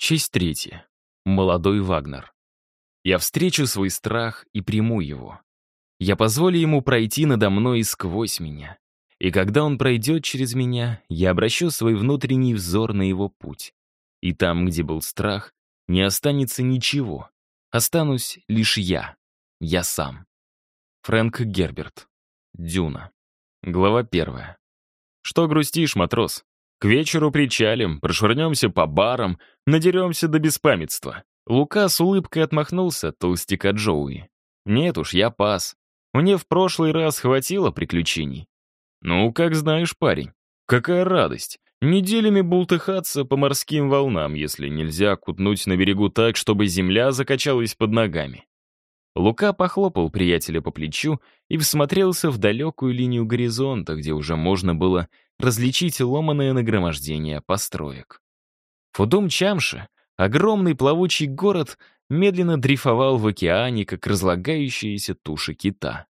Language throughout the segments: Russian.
Часть третья. Молодой Вагнер. Я встречу свой страх и приму его. Я позволю ему пройти надо мной и сквозь меня. И когда он пройдет через меня, я обращу свой внутренний взор на его путь. И там, где был страх, не останется ничего. Останусь лишь я. Я сам. Фрэнк Герберт. Дюна. Глава первая. Что грустишь, матрос? К вечеру причалим, прошвырнемся по барам, надеремся до беспамятства. Лука с улыбкой отмахнулся от толстяка Джоуи. Нет уж, я пас. Мне в прошлый раз хватило приключений. Ну, как знаешь, парень. Какая радость. Неделями бултыхаться по морским волнам, если нельзя кутнуть на берегу так, чтобы земля закачалась под ногами. Лука похлопал приятеля по плечу и всмотрелся в далекую линию горизонта, где уже можно было различить ломаное нагромождение построек. Фудум Чамша, огромный плавучий город, медленно дрейфовал в океане, как разлагающаяся туша кита.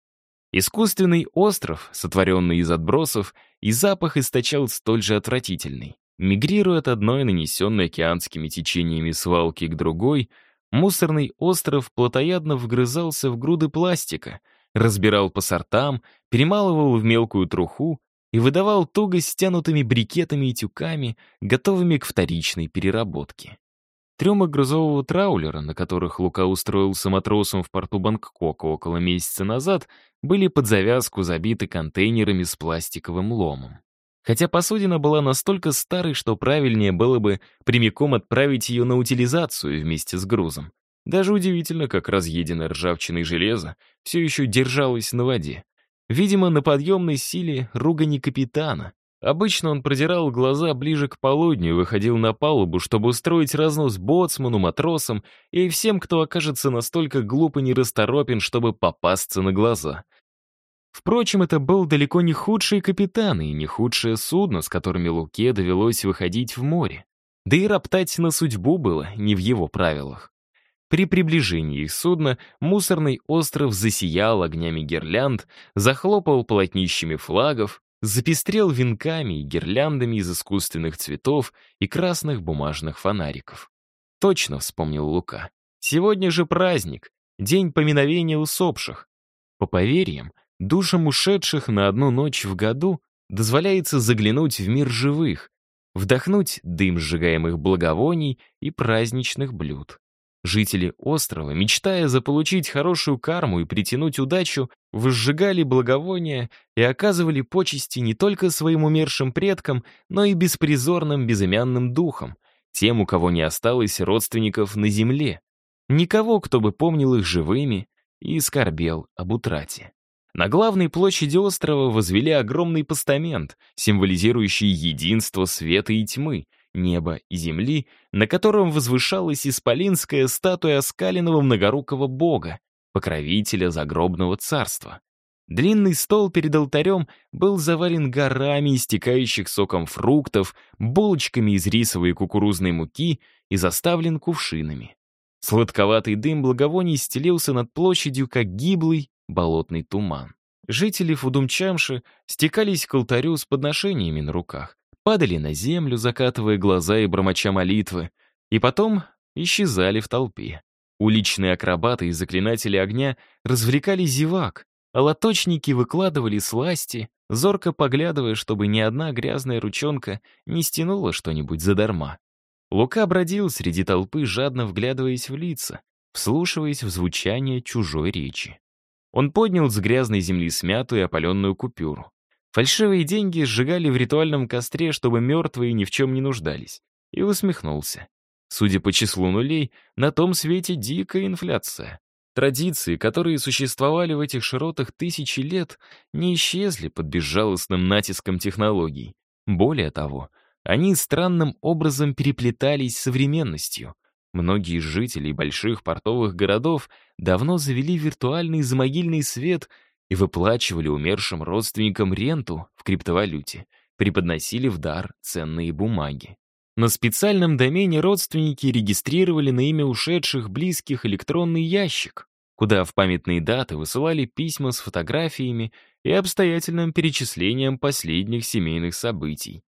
Искусственный остров, сотворенный из отбросов, и запах источал столь же отвратительный. Мигрируя от одной нанесенной океанскими течениями свалки к другой, мусорный остров плотоядно вгрызался в груды пластика, разбирал по сортам, перемалывал в мелкую труху и выдавал туго стянутыми брикетами и тюками, готовыми к вторичной переработке. Трюмы грузового траулера, на которых Лука устроился матросом в порту Бангкока около месяца назад, были под завязку забиты контейнерами с пластиковым ломом. Хотя посудина была настолько старой, что правильнее было бы прямиком отправить ее на утилизацию вместе с грузом. Даже удивительно, как разъеденное ржавчиной железо все еще держалось на воде. Видимо, на подъемной силе ругани капитана, Обычно он продирал глаза ближе к полудню и выходил на палубу, чтобы устроить разнос боцману, матросам и всем, кто окажется настолько глуп и нерасторопен, чтобы попасться на глаза. Впрочем, это был далеко не худший капитан и не худшее судно, с которыми Луке довелось выходить в море. Да и роптать на судьбу было не в его правилах. При приближении их судна мусорный остров засиял огнями гирлянд, захлопал полотнищами флагов, запестрел венками и гирляндами из искусственных цветов и красных бумажных фонариков. Точно вспомнил Лука. Сегодня же праздник, день поминовения усопших. По поверьям, душам ушедших на одну ночь в году дозволяется заглянуть в мир живых, вдохнуть дым сжигаемых благовоний и праздничных блюд. Жители острова, мечтая заполучить хорошую карму и притянуть удачу, возжигали благовония и оказывали почести не только своим умершим предкам, но и беспризорным безымянным духам, тем, у кого не осталось родственников на земле. Никого, кто бы помнил их живыми и скорбел об утрате. На главной площади острова возвели огромный постамент, символизирующий единство света и тьмы, неба и земли, на котором возвышалась исполинская статуя оскаленного многорукого бога, покровителя загробного царства. Длинный стол перед алтарем был завален горами истекающих соком фруктов, булочками из рисовой и кукурузной муки и заставлен кувшинами. Сладковатый дым благовоний стелился над площадью, как гиблый болотный туман. Жители Фудумчамши стекались к алтарю с подношениями на руках, падали на землю, закатывая глаза и бормоча молитвы, и потом исчезали в толпе. Уличные акробаты и заклинатели огня развлекали зевак, а лоточники выкладывали сласти, зорко поглядывая, чтобы ни одна грязная ручонка не стянула что-нибудь задарма. Лука бродил среди толпы, жадно вглядываясь в лица, вслушиваясь в звучание чужой речи. Он поднял с грязной земли смятую и опаленную купюру. Фальшивые деньги сжигали в ритуальном костре, чтобы мертвые ни в чем не нуждались. И усмехнулся. Судя по числу нулей, на том свете дикая инфляция. Традиции, которые существовали в этих широтах тысячи лет, не исчезли под безжалостным натиском технологий. Более того, они странным образом переплетались с современностью. Многие жители больших портовых городов давно завели виртуальный замогильный свет и выплачивали умершим родственникам ренту в криптовалюте, преподносили в дар ценные бумаги. На специальном домене родственники регистрировали на имя ушедших близких электронный ящик, куда в памятные даты высылали письма с фотографиями и обстоятельным перечислением последних семейных событий.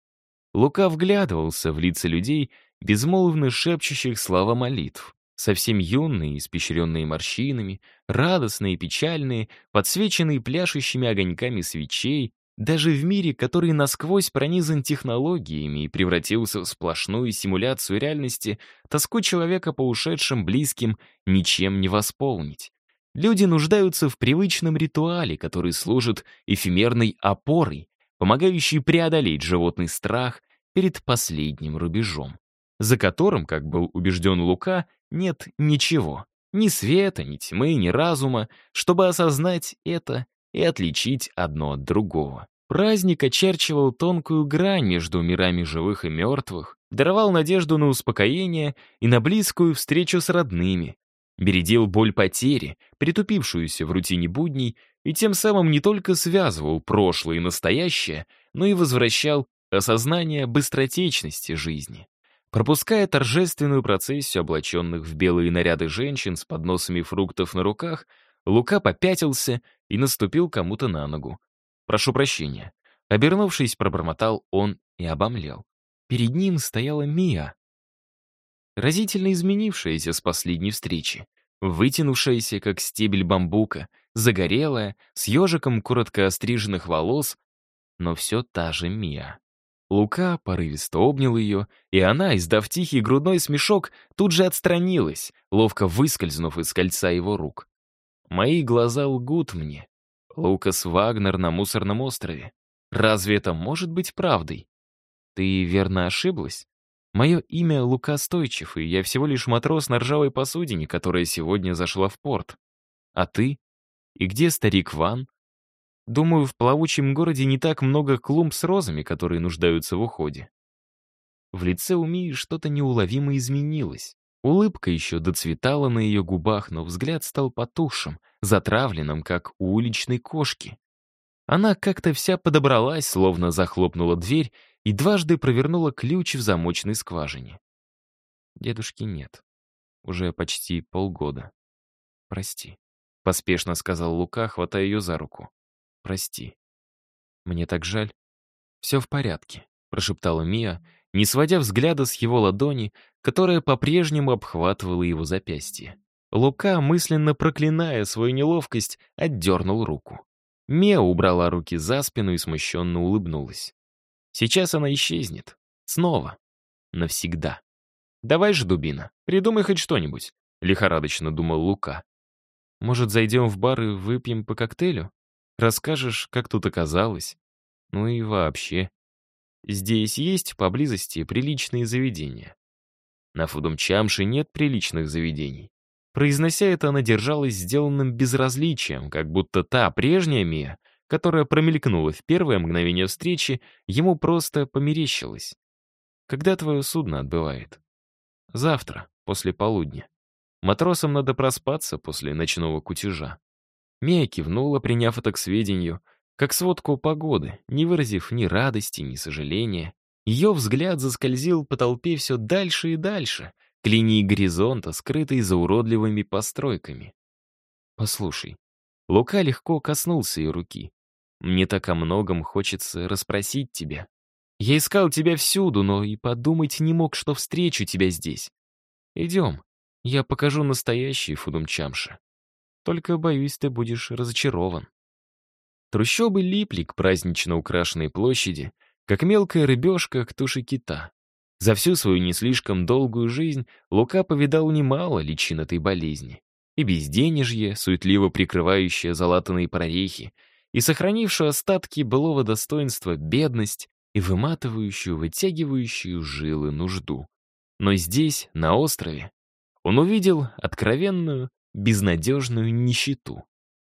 Лука вглядывался в лица людей безмолвно шепчущих слова молитв, совсем юные, испещренные морщинами, радостные, печальные, подсвеченные пляшущими огоньками свечей, даже в мире, который насквозь пронизан технологиями и превратился в сплошную симуляцию реальности, тоску человека по ушедшим близким ничем не восполнить. Люди нуждаются в привычном ритуале, который служит эфемерной опорой, помогающей преодолеть животный страх перед последним рубежом, за которым, как был убежден Лука, нет ничего, ни света, ни тьмы, ни разума, чтобы осознать это и отличить одно от другого. Праздник очерчивал тонкую грань между мирами живых и мертвых, даровал надежду на успокоение и на близкую встречу с родными, бередил боль потери, притупившуюся в рутине будней, и тем самым не только связывал прошлое и настоящее, но и возвращал осознание быстротечности жизни. Пропуская торжественную процессию облаченных в белые наряды женщин с подносами фруктов на руках, Лука попятился и наступил кому-то на ногу. «Прошу прощения». Обернувшись, пробормотал он и обомлел. Перед ним стояла Мия. Разительно изменившаяся с последней встречи. Вытянувшаяся, как стебель бамбука, загорелая, с ежиком коротко остриженных волос, но все та же Мия. Лука порывисто обнял ее, и она, издав тихий грудной смешок, тут же отстранилась, ловко выскользнув из кольца его рук. Мои глаза лгут мне. Лукас Вагнер на мусорном острове. Разве это может быть правдой? Ты верно ошиблась? Мое имя Лука Стойчев, и я всего лишь матрос на ржавой посудине, которая сегодня зашла в порт. А ты? И где старик Ван? Думаю, в плавучем городе не так много клумб с розами, которые нуждаются в уходе. В лице у Мии что-то неуловимо изменилось. Улыбка еще доцветала на ее губах, но взгляд стал потухшим, затравленным, как у уличной кошки. Она как-то вся подобралась, словно захлопнула дверь и дважды провернула ключ в замочной скважине. Дедушки нет. Уже почти полгода. Прости. Поспешно сказал Лука, хватая ее за руку. Прости. Мне так жаль. Все в порядке, прошептала Мия, не сводя взгляда с его ладони, которая по-прежнему обхватывала его запястье. Лука, мысленно проклиная свою неловкость, отдернул руку. Мия убрала руки за спину и смущенно улыбнулась. Сейчас она исчезнет. Снова. Навсегда. «Давай же, дубина, придумай хоть что-нибудь», — лихорадочно думал Лука. «Может, зайдем в бар и выпьем по коктейлю? Расскажешь, как тут оказалось? Ну и вообще. Здесь есть поблизости приличные заведения. На Фудумчамше нет приличных заведений. Произнося это, она держалась сделанным безразличием, как будто та прежняя Мия, которая промелькнула в первое мгновение встречи, ему просто померещилась. Когда твое судно отбывает? Завтра, после полудня. Матросам надо проспаться после ночного кутежа. Мия кивнула, приняв это к сведению, как сводку погоды, не выразив ни радости, ни сожаления. Ее взгляд заскользил по толпе все дальше и дальше, к линии горизонта, скрытой за уродливыми постройками. «Послушай». Лука легко коснулся ее руки. «Мне так о многом хочется расспросить тебя. Я искал тебя всюду, но и подумать не мог, что встречу тебя здесь. Идем, я покажу настоящий Фудумчамши. Только, боюсь, ты будешь разочарован». Трущобы липли к празднично украшенной площади, как мелкая рыбешка к туше кита. За всю свою не слишком долгую жизнь Лука повидал немало личин этой болезни. И безденежье, суетливо прикрывающее залатанные прорехи, и сохранившую остатки былого достоинства бедность и выматывающую, вытягивающую жилы нужду. Но здесь, на острове, он увидел откровенную, безнадежную нищету.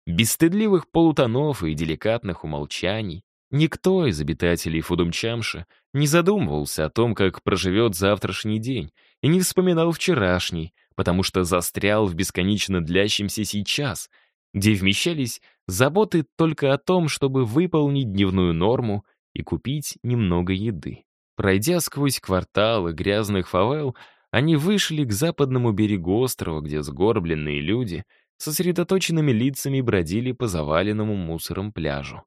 Без стыдливых полутонов и деликатных умолчаний, Никто из обитателей Фудумчамша не задумывался о том, как проживет завтрашний день, и не вспоминал вчерашний, потому что застрял в бесконечно длящемся сейчас, где вмещались заботы только о том, чтобы выполнить дневную норму и купить немного еды. Пройдя сквозь кварталы грязных фавел, они вышли к западному берегу острова, где сгорбленные люди сосредоточенными лицами бродили по заваленному мусором пляжу.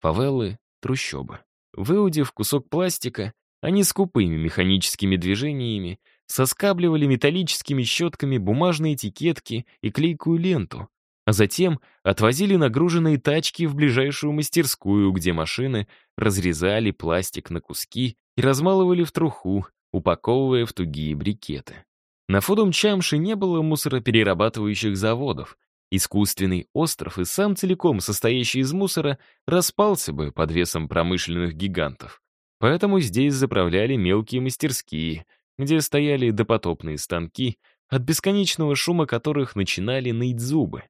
Фавелы трущобы. Выудив кусок пластика, они скупыми механическими движениями соскабливали металлическими щетками бумажные этикетки и клейкую ленту, а затем отвозили нагруженные тачки в ближайшую мастерскую, где машины разрезали пластик на куски и размалывали в труху, упаковывая в тугие брикеты. На Фудумчамше не было мусороперерабатывающих заводов. Искусственный остров и сам целиком состоящий из мусора распался бы под весом промышленных гигантов. Поэтому здесь заправляли мелкие мастерские, где стояли допотопные станки, от бесконечного шума которых начинали ныть зубы.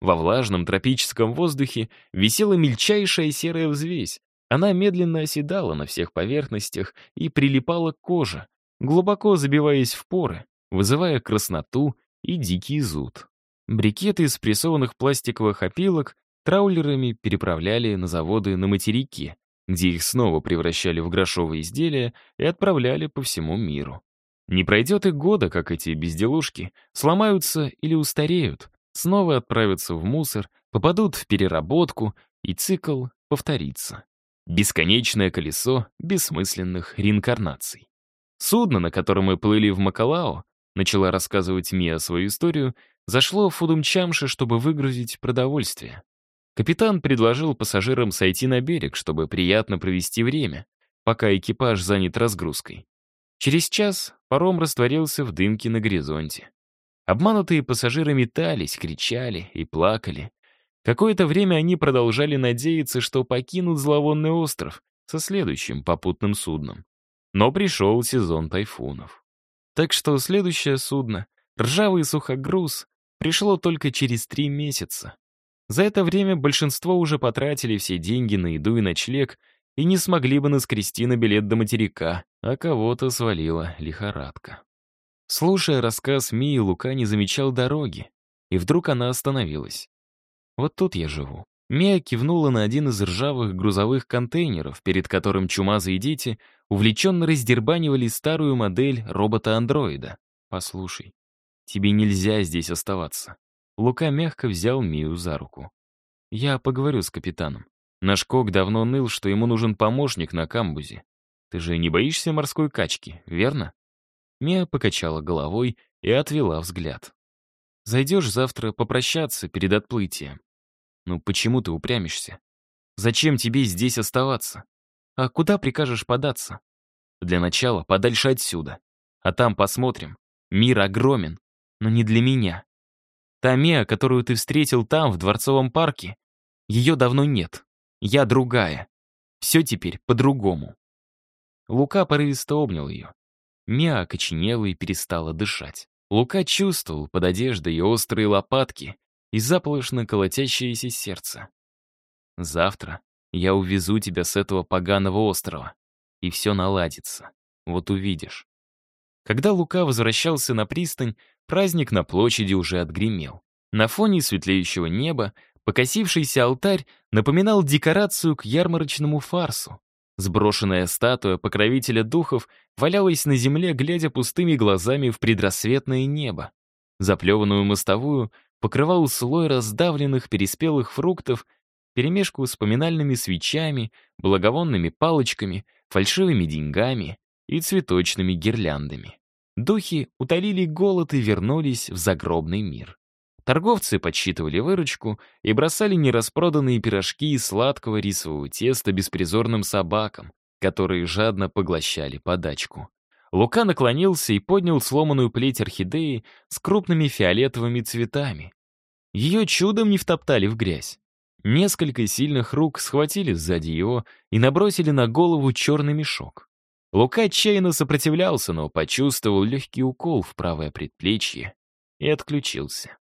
Во влажном тропическом воздухе висела мельчайшая серая взвесь. Она медленно оседала на всех поверхностях и прилипала к коже, глубоко забиваясь в поры, вызывая красноту и дикий зуд. Брикеты из прессованных пластиковых опилок траулерами переправляли на заводы на материке, где их снова превращали в грошовые изделия и отправляли по всему миру. Не пройдет и года, как эти безделушки сломаются или устареют, снова отправятся в мусор, попадут в переработку, и цикл повторится. Бесконечное колесо бессмысленных реинкарнаций. Судно, на котором мы плыли в Макалао, начала рассказывать Мия свою историю, зашло в Фудумчамши, чтобы выгрузить продовольствие. Капитан предложил пассажирам сойти на берег, чтобы приятно провести время, пока экипаж занят разгрузкой. Через час паром растворился в дымке на горизонте. Обманутые пассажиры метались, кричали и плакали. Какое-то время они продолжали надеяться, что покинут зловонный остров со следующим попутным судном. Но пришел сезон тайфунов. Так что следующее судно, ржавый сухогруз, пришло только через три месяца. За это время большинство уже потратили все деньги на еду и ночлег и не смогли бы наскрести на билет до материка, а кого-то свалила лихорадка. Слушая рассказ Мии, Лука не замечал дороги, и вдруг она остановилась. «Вот тут я живу». Мия кивнула на один из ржавых грузовых контейнеров, перед которым чумазые дети увлеченно раздербанивали старую модель робота-андроида. «Послушай, тебе нельзя здесь оставаться». Лука мягко взял Мию за руку. «Я поговорю с капитаном. Наш кок давно ныл, что ему нужен помощник на камбузе. Ты же не боишься морской качки, верно?» Мия покачала головой и отвела взгляд. «Зайдешь завтра попрощаться перед отплытием. Ну почему ты упрямишься? Зачем тебе здесь оставаться? А куда прикажешь податься? Для начала подальше отсюда. А там посмотрим. Мир огромен, но не для меня. Та Мия, которую ты встретил там, в Дворцовом парке, ее давно нет. Я другая. Все теперь по-другому. Лука порывисто обнял ее. Мия окоченела и перестала дышать. Лука чувствовал под одеждой ее острые лопатки и заполошно колотящееся сердце. Завтра я увезу тебя с этого поганого острова, и все наладится. Вот увидишь. Когда Лука возвращался на пристань, праздник на площади уже отгремел. На фоне светлеющего неба покосившийся алтарь напоминал декорацию к ярмарочному фарсу. Сброшенная статуя покровителя духов валялась на земле, глядя пустыми глазами в предрассветное небо. Заплеванную мостовую покрывал слой раздавленных переспелых фруктов перемешку с поминальными свечами, благовонными палочками, фальшивыми деньгами и цветочными гирляндами. Духи утолили голод и вернулись в загробный мир. Торговцы подсчитывали выручку и бросали нераспроданные пирожки из сладкого рисового теста беспризорным собакам, которые жадно поглощали подачку. Лука наклонился и поднял сломанную плеть орхидеи с крупными фиолетовыми цветами. Ее чудом не втоптали в грязь. Несколько сильных рук схватили сзади его и набросили на голову черный мешок. Лука отчаянно сопротивлялся, но почувствовал легкий укол в правое предплечье и отключился.